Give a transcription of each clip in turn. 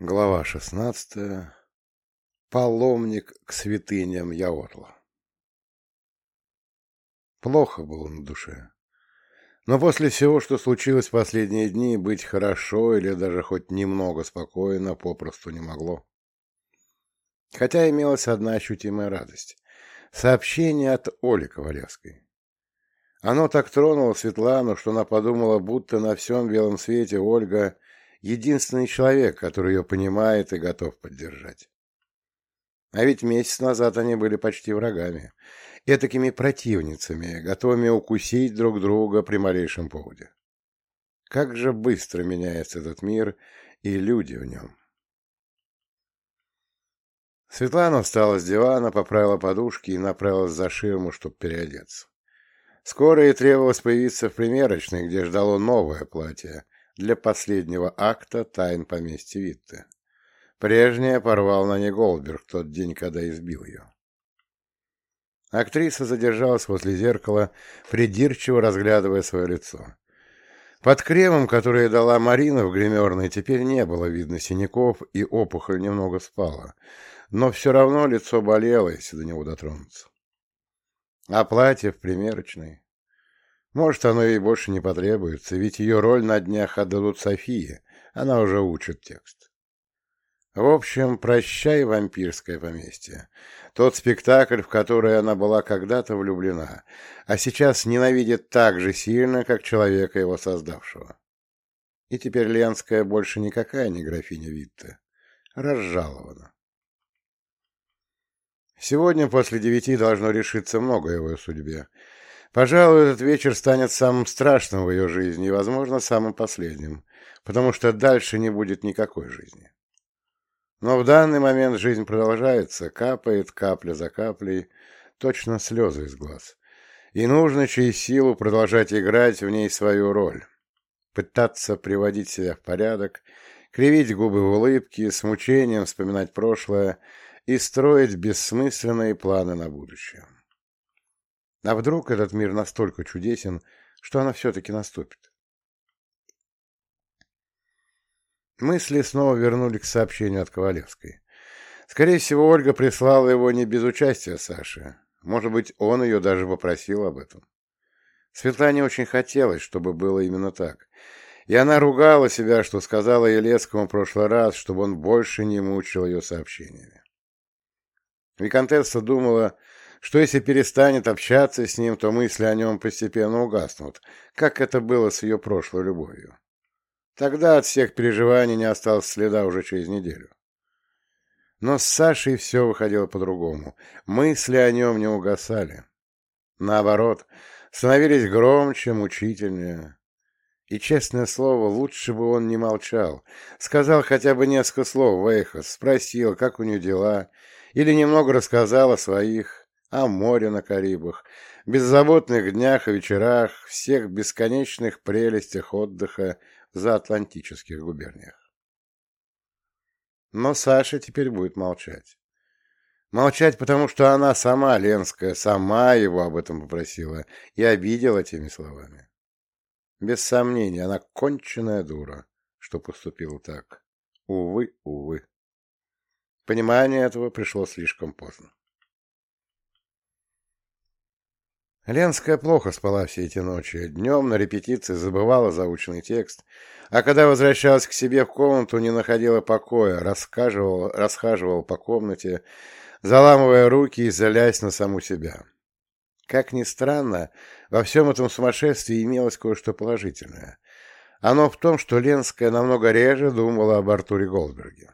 Глава шестнадцатая. Паломник к святыням Яорла. Плохо было на душе. Но после всего, что случилось в последние дни, быть хорошо или даже хоть немного спокойно попросту не могло. Хотя имелась одна ощутимая радость. Сообщение от Оли Ковалевской. Оно так тронуло Светлану, что она подумала, будто на всем белом свете Ольга — единственный человек, который ее понимает и готов поддержать. А ведь месяц назад они были почти врагами, этакими противницами, готовыми укусить друг друга при малейшем поводе. Как же быстро меняется этот мир и люди в нем. Светлана встала с дивана, поправила подушки и направилась за ширму, чтобы переодеться. Скоро ей требовалось появиться в примерочной, где ждало новое платье для последнего акта тайн поместья Витте. Прежнее порвал на ней Голдберг тот день, когда избил ее. Актриса задержалась возле зеркала, придирчиво разглядывая свое лицо. Под кремом, который дала Марина в гримерной, теперь не было видно синяков, и опухоль немного спала. Но все равно лицо болело, если до него дотронуться. А платье в примерочной? Может, оно ей больше не потребуется, ведь ее роль на днях отдадут Софии, она уже учит текст. В общем, прощай, вампирское поместье. Тот спектакль, в который она была когда-то влюблена, а сейчас ненавидит так же сильно, как человека его создавшего. И теперь Ленская больше никакая не графиня Витте. Разжалована. Сегодня после девяти должно решиться многое в ее судьбе. Пожалуй, этот вечер станет самым страшным в ее жизни и, возможно, самым последним, потому что дальше не будет никакой жизни. Но в данный момент жизнь продолжается, капает капля за каплей, точно слезы из глаз. И нужно через силу продолжать играть в ней свою роль, пытаться приводить себя в порядок, кривить губы в улыбке, с мучением вспоминать прошлое и строить бессмысленные планы на будущее. А вдруг этот мир настолько чудесен, что она все-таки наступит? Мысли снова вернули к сообщению от Ковалевской. Скорее всего, Ольга прислала его не без участия Саши. Может быть, он ее даже попросил об этом. Светлане очень хотелось, чтобы было именно так. И она ругала себя, что сказала Елецкому в прошлый раз, чтобы он больше не мучил ее сообщениями. Викантесса думала, что если перестанет общаться с ним, то мысли о нем постепенно угаснут, как это было с ее прошлой любовью. Тогда от всех переживаний не осталось следа уже через неделю. Но с Сашей все выходило по-другому. Мысли о нем не угасали. Наоборот, становились громче, мучительнее. И, честное слово, лучше бы он не молчал. Сказал хотя бы несколько слов Вейхас, спросил, как у нее дела, или немного рассказал о своих, о море на Карибах, беззаботных днях и вечерах, всех бесконечных прелестях отдыха за Атлантических губерниях. Но Саша теперь будет молчать. Молчать, потому что она сама, Ленская, сама его об этом попросила и обидела теми словами. Без сомнения, она конченая дура, что поступила так. Увы, увы. Понимание этого пришло слишком поздно. Ленская плохо спала все эти ночи. Днем на репетиции забывала заученный текст, а когда возвращалась к себе в комнату, не находила покоя, расхаживала, расхаживала по комнате, заламывая руки и залясь на саму себя. Как ни странно, во всем этом сумасшествии имелось кое-что положительное. Оно в том, что Ленская намного реже думала об Артуре Голдберге.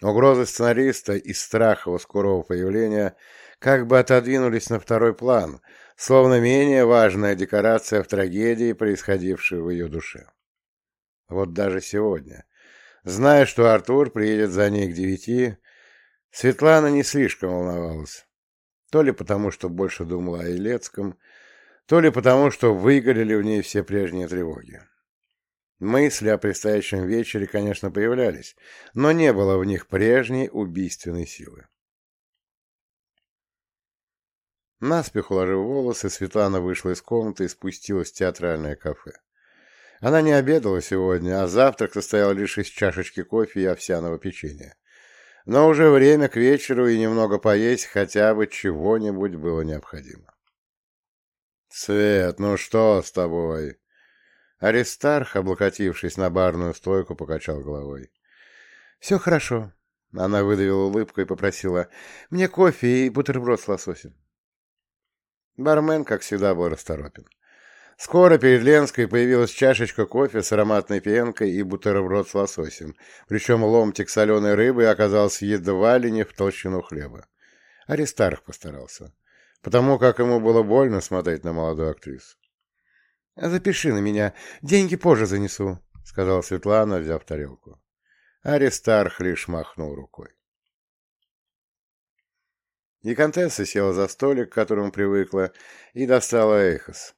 Угрозы сценариста и страх его скорого появления как бы отодвинулись на второй план, словно менее важная декорация в трагедии, происходившей в ее душе. Вот даже сегодня, зная, что Артур приедет за ней к девяти, Светлана не слишком волновалась. То ли потому, что больше думала о Илецком, то ли потому, что выгорели в ней все прежние тревоги. Мысли о предстоящем вечере, конечно, появлялись, но не было в них прежней убийственной силы. Наспех уложив волосы, Светлана вышла из комнаты и спустилась в театральное кафе. Она не обедала сегодня, а завтрак состоял лишь из чашечки кофе и овсяного печенья. Но уже время к вечеру и немного поесть хотя бы чего-нибудь было необходимо. «Свет, ну что с тобой?» Аристарх, облокотившись на барную стойку, покачал головой. «Все хорошо», — она выдавила улыбку и попросила. «Мне кофе и бутерброд с лососем». Бармен, как всегда, был расторопен. Скоро перед Ленской появилась чашечка кофе с ароматной пенкой и бутерброд с лососем, причем ломтик соленой рыбы оказался едва ли не в толщину хлеба. Аристарх постарался, потому как ему было больно смотреть на молодую актрису. «Запиши на меня, деньги позже занесу», — сказала Светлана, взяв тарелку. Аристарх лишь махнул рукой. Викантесса села за столик, к которому привыкла, и достала эхос.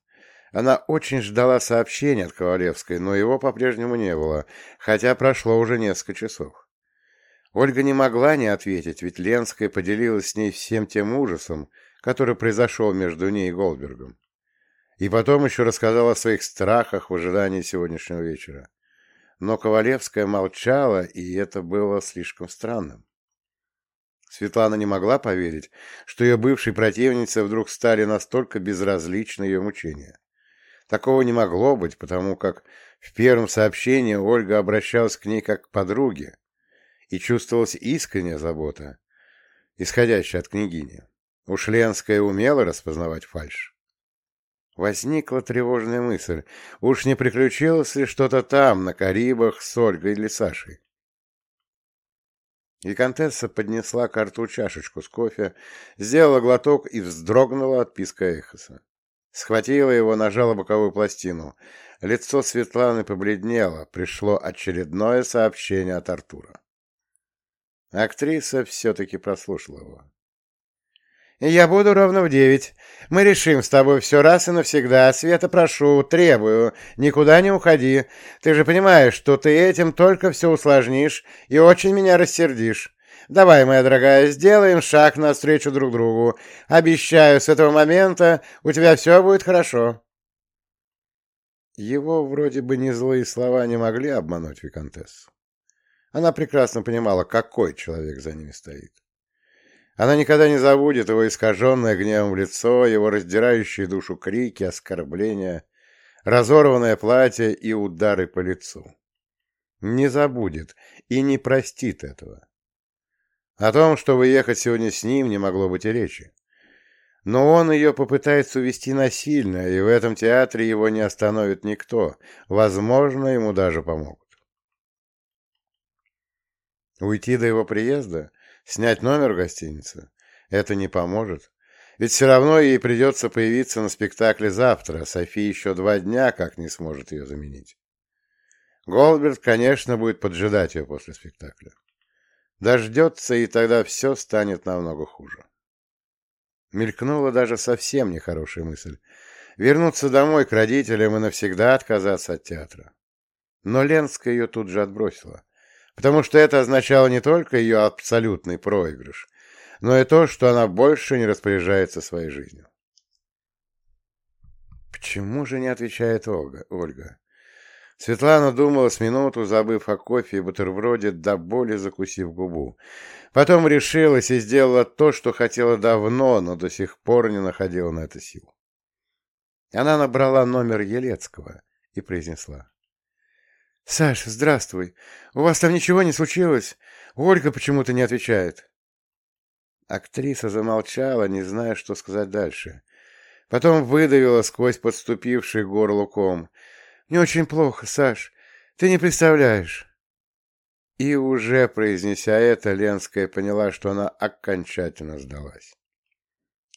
Она очень ждала сообщения от Ковалевской, но его по-прежнему не было, хотя прошло уже несколько часов. Ольга не могла не ответить, ведь Ленская поделилась с ней всем тем ужасом, который произошел между ней и Голдбергом. И потом еще рассказала о своих страхах в ожидании сегодняшнего вечера. Но Ковалевская молчала, и это было слишком странным. Светлана не могла поверить, что ее бывшей противнице вдруг стали настолько безразличны ее мучения. Такого не могло быть, потому как в первом сообщении Ольга обращалась к ней как к подруге, и чувствовалась искренняя забота, исходящая от княгини. Уж Ленская умела распознавать фальшь. Возникла тревожная мысль, уж не приключилось ли что-то там, на Карибах, с Ольгой или Сашей. Викантесса поднесла к рту чашечку с кофе, сделала глоток и вздрогнула от писка Эхоса. Схватила его, нажала боковую пластину. Лицо Светланы побледнело. Пришло очередное сообщение от Артура. Актриса все-таки прослушала его. «Я буду ровно в девять. Мы решим с тобой все раз и навсегда. Света, прошу, требую, никуда не уходи. Ты же понимаешь, что ты этим только все усложнишь и очень меня рассердишь. Давай, моя дорогая, сделаем шаг навстречу друг другу. Обещаю, с этого момента у тебя все будет хорошо. Его вроде бы не злые слова не могли обмануть Викантессу. Она прекрасно понимала, какой человек за ними стоит. Она никогда не забудет его искаженное гневом лицо, его раздирающие душу крики, оскорбления, разорванное платье и удары по лицу. Не забудет и не простит этого. О том, чтобы ехать сегодня с ним, не могло быть и речи. Но он ее попытается увести насильно, и в этом театре его не остановит никто. Возможно, ему даже помогут. Уйти до его приезда? Снять номер в гостинице? Это не поможет. Ведь все равно ей придется появиться на спектакле завтра, а Софи еще два дня как не сможет ее заменить. Голдберт, конечно, будет поджидать ее после спектакля. Дождется, и тогда все станет намного хуже. Мелькнула даже совсем нехорошая мысль. Вернуться домой к родителям и навсегда отказаться от театра. Но Ленская ее тут же отбросила, потому что это означало не только ее абсолютный проигрыш, но и то, что она больше не распоряжается своей жизнью. Почему же не отвечает Ольга? Ольга? Светлана думала с минуту, забыв о кофе и бутерброде, до боли закусив губу. Потом решилась и сделала то, что хотела давно, но до сих пор не находила на это сил. Она набрала номер Елецкого и произнесла. — Саш, здравствуй. У вас там ничего не случилось? Ольга почему-то не отвечает. Актриса замолчала, не зная, что сказать дальше. Потом выдавила сквозь подступивший горло ком — мне очень плохо, Саш. Ты не представляешь. И уже произнеся это, Ленская поняла, что она окончательно сдалась.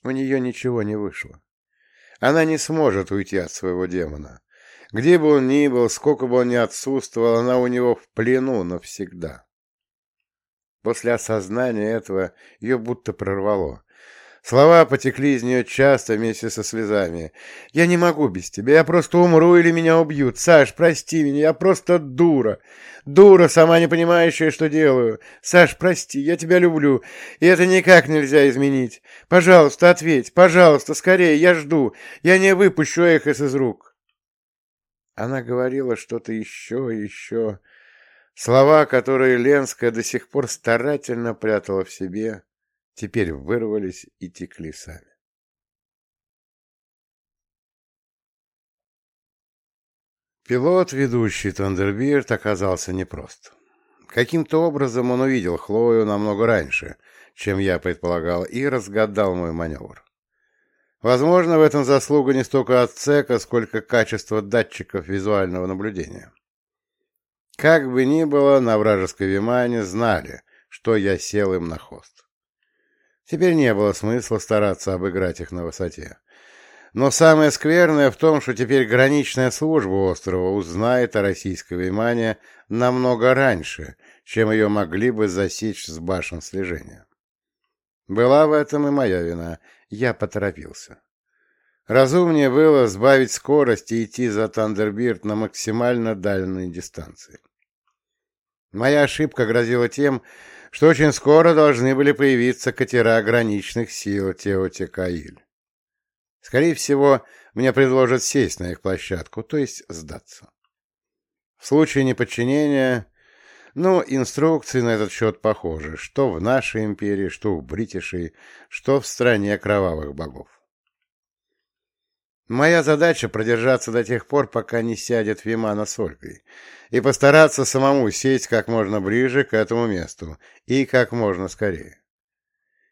У нее ничего не вышло. Она не сможет уйти от своего демона. Где бы он ни был, сколько бы он ни отсутствовал, она у него в плену навсегда. После осознания этого ее будто прорвало. Слова потекли из нее часто вместе со слезами. «Я не могу без тебя, я просто умру или меня убьют. Саш, прости меня, я просто дура. Дура, сама не понимающая, что делаю. Саш, прости, я тебя люблю, и это никак нельзя изменить. Пожалуйста, ответь, пожалуйста, скорее, я жду. Я не выпущу Эхос из рук». Она говорила что-то еще и еще. Слова, которые Ленская до сих пор старательно прятала в себе, теперь вырвались и текли сами. Пилот, ведущий Тандербирд, оказался непрост. Каким-то образом он увидел Хлою намного раньше, чем я предполагал, и разгадал мой маневр. Возможно, в этом заслуга не столько отсека, сколько качества датчиков визуального наблюдения. Как бы ни было, на вражеской Вимане знали, что я сел им на хвост. Теперь не было смысла стараться обыграть их на высоте. Но самое скверное в том, что теперь граничная служба острова узнает о российской Веймане намного раньше, чем ее могли бы засечь с башен слежения. Была в этом и моя вина. Я поторопился. Разумнее было сбавить скорость и идти за Тандербирд на максимально дальней дистанции. Моя ошибка грозила тем, что очень скоро должны были появиться катера граничных сил Теотикаиль. Скорее всего, мне предложат сесть на их площадку, то есть сдаться. В случае неподчинения, ну, инструкции на этот счет похожи, что в нашей империи, что в Бритишей, что в стране кровавых богов. Моя задача — продержаться до тех пор, пока не сядет Вимана с Ольгой, и постараться самому сесть как можно ближе к этому месту и как можно скорее.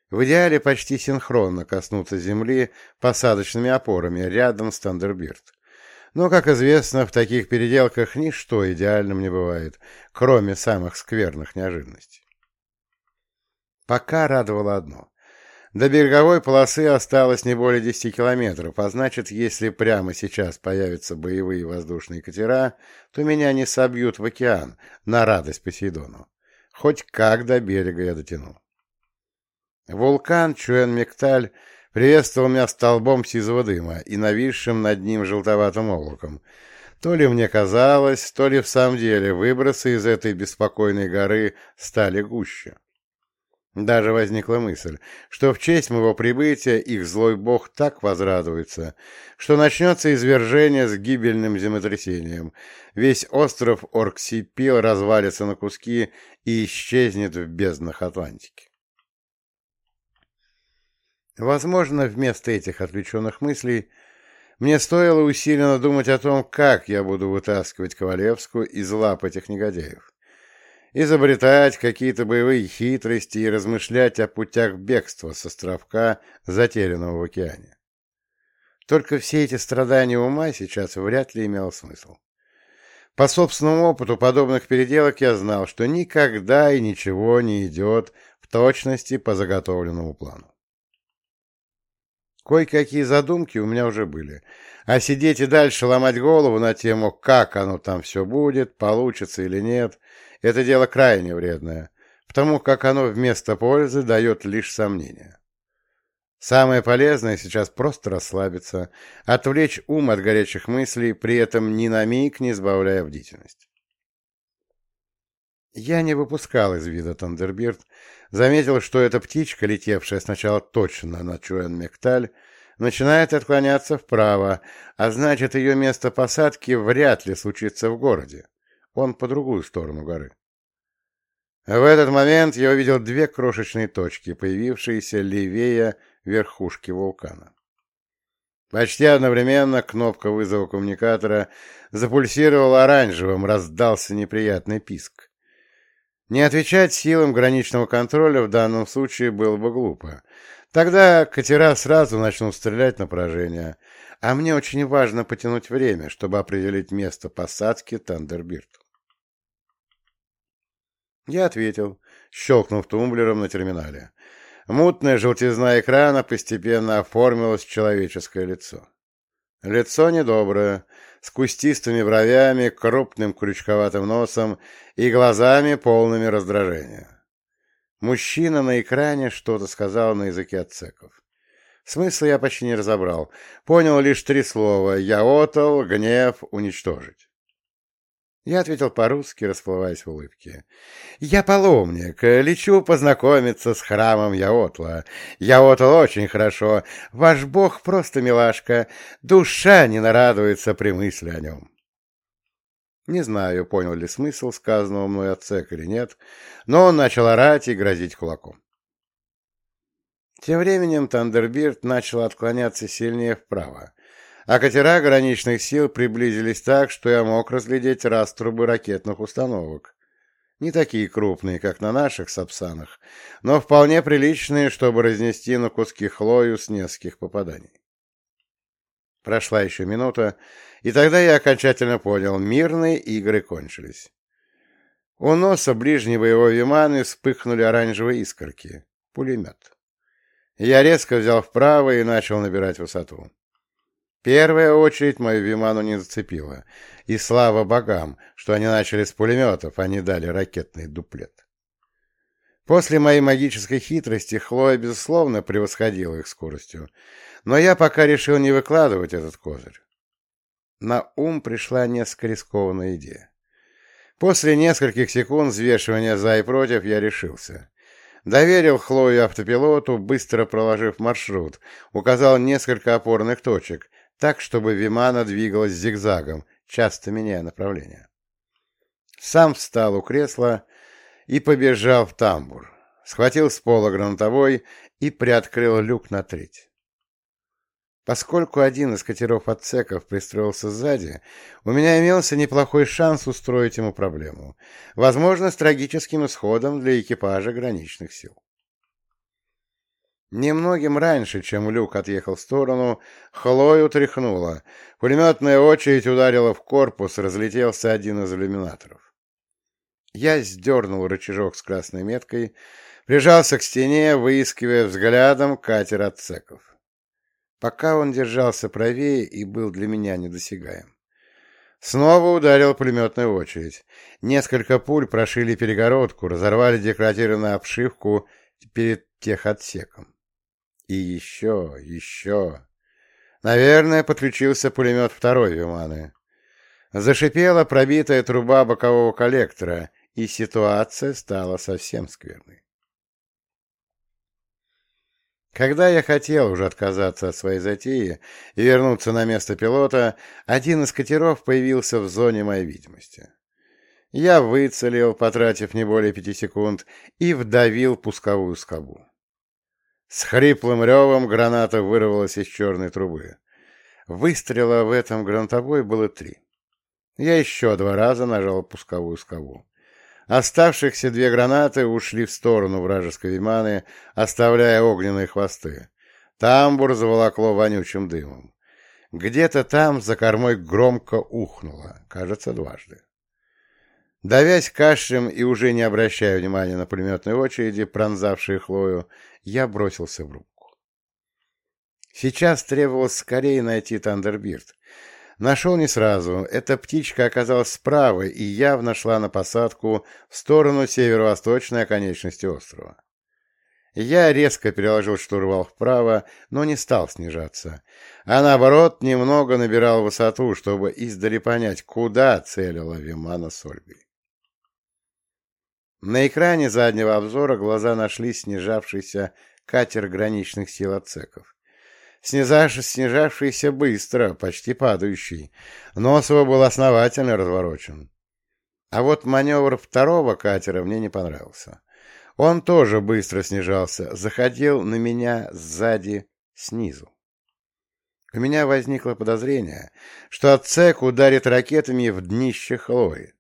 В идеале почти синхронно коснуться земли посадочными опорами рядом с Тандербирд. Но, как известно, в таких переделках ничто идеальным не бывает, кроме самых скверных неожиданностей. Пока радовало одно. До береговой полосы осталось не более 10 километров, а значит, если прямо сейчас появятся боевые воздушные катера, то меня не собьют в океан на радость Посейдону. Хоть как до берега я дотяну. Вулкан Чуэн-Мекталь приветствовал меня столбом сизого дыма и нависшим над ним желтоватым облаком. То ли мне казалось, то ли в самом деле выбросы из этой беспокойной горы стали гуще. Даже возникла мысль, что в честь моего прибытия их злой бог так возрадуется, что начнется извержение с гибельным землетрясением. Весь остров Орксипил развалится на куски и исчезнет в безднах Атлантики. Возможно, вместо этих отвлеченных мыслей мне стоило усиленно думать о том, как я буду вытаскивать Ковалевскую из лап этих негодяев, изобретать какие-то боевые хитрости и размышлять о путях бегства с островка, затерянного в океане. Только все эти страдания ума сейчас вряд ли имело смысл. По собственному опыту подобных переделок я знал, что никогда и ничего не идет в точности по заготовленному плану. Кое-какие задумки у меня уже были. А сидеть и дальше ломать голову на тему, как оно там все будет, получится или нет, это дело крайне вредное, потому как оно вместо пользы дает лишь сомнения. Самое полезное сейчас просто расслабиться, отвлечь ум от горячих мыслей, при этом ни на миг не сбавляя бдительность. Я не выпускал из вида Тандербирд, заметил, что эта птичка, летевшая сначала точно на Чуэн-Мекталь, начинает отклоняться вправо, а значит, ее место посадки вряд ли случится в городе. Он по другую сторону горы. В этот момент я увидел две крошечные точки, появившиеся левее верхушки вулкана. Почти одновременно кнопка вызова коммуникатора запульсировала оранжевым, раздался неприятный писк. Не отвечать силам граничного контроля в данном случае было бы глупо. Тогда катера сразу начнут стрелять на поражение, а мне очень важно потянуть время, чтобы определить место посадки Тандербирд. Я ответил, щелкнув тумблером на терминале. Мутная желтизна экрана постепенно оформилось в человеческое лицо. Лицо недоброе, с кустистыми бровями, крупным крючковатым носом и глазами, полными раздражения. Мужчина на экране что-то сказал на языке отцеков. Смысла я почти не разобрал. Понял лишь три слова «я отал», «гнев», «уничтожить». Я ответил по-русски, расплываясь в улыбке. «Я паломник, лечу познакомиться с храмом Яотла. Яотл очень хорошо. Ваш бог просто милашка. Душа не нарадуется при мысли о нем». Не знаю, понял ли смысл сказанного мной отцек или нет, но он начал орать и грозить кулаком. Тем временем Тандербирд начал отклоняться сильнее вправо, а катера граничных сил приблизились так, что я мог разглядеть раструбы ракетных установок. Не такие крупные, как на наших сапсанах, но вполне приличные, чтобы разнести на куски хлою с нескольких попаданий. Прошла еще минута, и тогда я окончательно понял, мирные игры кончились. У носа ближней боевой виманы вспыхнули оранжевые искорки. Пулемет. Я резко взял вправо и начал набирать высоту. Первая очередь мою Виману не зацепила, и слава богам, что они начали с пулеметов, а не дали ракетный дуплет. После моей магической хитрости Хлоя, безусловно, превосходила их скоростью, но я пока решил не выкладывать этот козырь. На ум пришла несколько рискованная идея. После нескольких секунд взвешивания за и против я решился. Доверил Хлою автопилоту, быстро проложив маршрут, указал несколько опорных точек, так, чтобы Вимана двигалась зигзагом, часто меняя направление. Сам встал у кресла и побежал в тамбур, схватил с пола гранатовой и приоткрыл люк на треть. Поскольку один из катеров отсеков пристроился сзади, у меня имелся неплохой шанс устроить ему проблему, возможно, с трагическим исходом для экипажа граничных сил. Немногим раньше, чем люк отъехал в сторону, Хлою тряхнуло. Пулеметная очередь ударила в корпус, разлетелся один из иллюминаторов. Я сдернул рычажок с красной меткой, прижался к стене, выискивая взглядом катер отсеков пока он держался правее и был для меня недосягаем. Снова ударил пулеметная очередь. Несколько пуль прошили перегородку, разорвали декоративную обшивку перед техотсеком. И еще, еще. Наверное, подключился пулемет второй Виманы. Зашипела пробитая труба бокового коллектора, и ситуация стала совсем скверной. Когда я хотел уже отказаться от своей затеи и вернуться на место пилота, один из катеров появился в зоне моей видимости. Я выцелил, потратив не более пяти секунд, и вдавил пусковую скобу. С хриплым ревом граната вырвалась из черной трубы. Выстрела в этом гранатовой было три. Я еще два раза нажал пусковую скобу. Оставшихся две гранаты ушли в сторону вражеской виманы, оставляя огненные хвосты. Тамбур заволокло вонючим дымом. Где-то там за кормой громко ухнуло, кажется, дважды. Давясь кашлем и уже не обращая внимания на пулеметные очереди, пронзавшие Хлою, я бросился в рубку. Сейчас требовалось скорее найти Тандербирд, Нашел не сразу. Эта птичка оказалась справа и явно шла на посадку в сторону северо-восточной оконечности острова. Я резко переложил штурвал вправо, но не стал снижаться, а наоборот немного набирал высоту, чтобы издали понять, куда целила Вимана с Ольгой. На экране заднего обзора глаза нашли снижавшийся катер граничных сил отсеков снижавшийся быстро, почти падающий. Нос его был основательно разворочен. А вот маневр второго катера мне не понравился. Он тоже быстро снижался, заходил на меня сзади, снизу. У меня возникло подозрение, что отсек ударит ракетами в днище Хлои.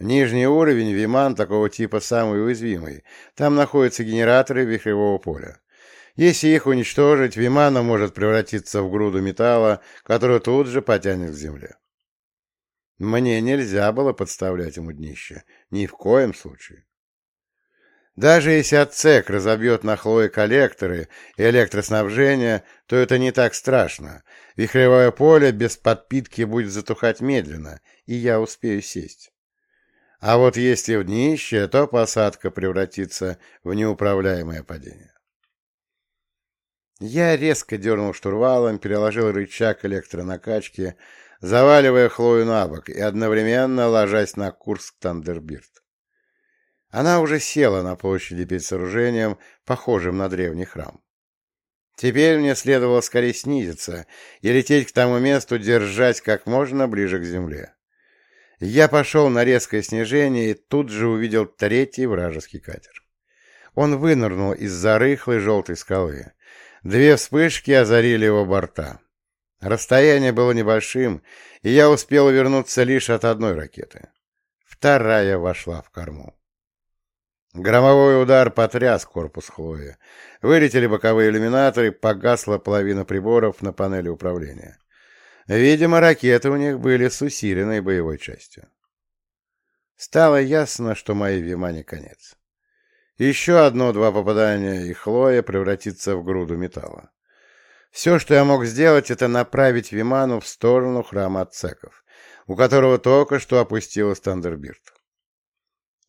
Нижний уровень Виман такого типа самый уязвимый. Там находятся генераторы вихревого поля. Если их уничтожить, Вимана может превратиться в груду металла, которую тут же потянет к земле. Мне нельзя было подставлять ему днище. Ни в коем случае. Даже если отсек разобьет на хлое коллекторы и электроснабжение, то это не так страшно. Вихревое поле без подпитки будет затухать медленно, и я успею сесть. А вот если в днище, то посадка превратится в неуправляемое падение. Я резко дернул штурвалом, переложил рычаг электронакачки, заваливая Хлою на бок и одновременно ложась на курс к Тандербирд. Она уже села на площади перед сооружением, похожим на древний храм. Теперь мне следовало скорее снизиться и лететь к тому месту, держась как можно ближе к земле. Я пошел на резкое снижение и тут же увидел третий вражеский катер. Он вынырнул из-за рыхлой желтой скалы. Две вспышки озарили его борта. Расстояние было небольшим, и я успел вернуться лишь от одной ракеты. Вторая вошла в корму. Громовой удар потряс корпус Хлои. Вылетели боковые иллюминаторы, погасла половина приборов на панели управления. Видимо, ракеты у них были с усиленной боевой частью. Стало ясно, что моей Вимане конец. Еще одно-два попадания, и Хлоя превратится в груду металла. Все, что я мог сделать, это направить Виману в сторону храма отцеков, у которого только что опустилась Тандербирт.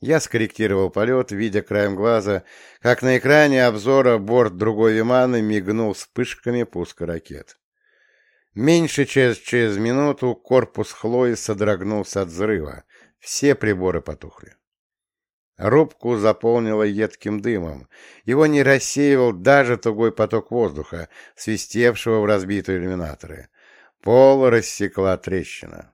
Я скорректировал полет, видя краем глаза, как на экране обзора борт другой Виманы мигнул вспышками пуска ракет. Меньше чем через минуту корпус Хлои содрогнулся от взрыва, все приборы потухли. Рубку заполнило едким дымом. Его не рассеивал даже тугой поток воздуха, свистевшего в разбитые иллюминаторы. Пол рассекла трещина.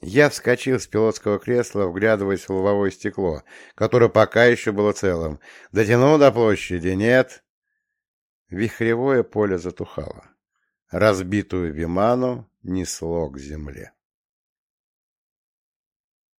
Я вскочил с пилотского кресла, вглядываясь в лобовое стекло, которое пока еще было целым. Дотянул до площади. Нет. Вихревое поле затухало. Разбитую Виману несло к земле.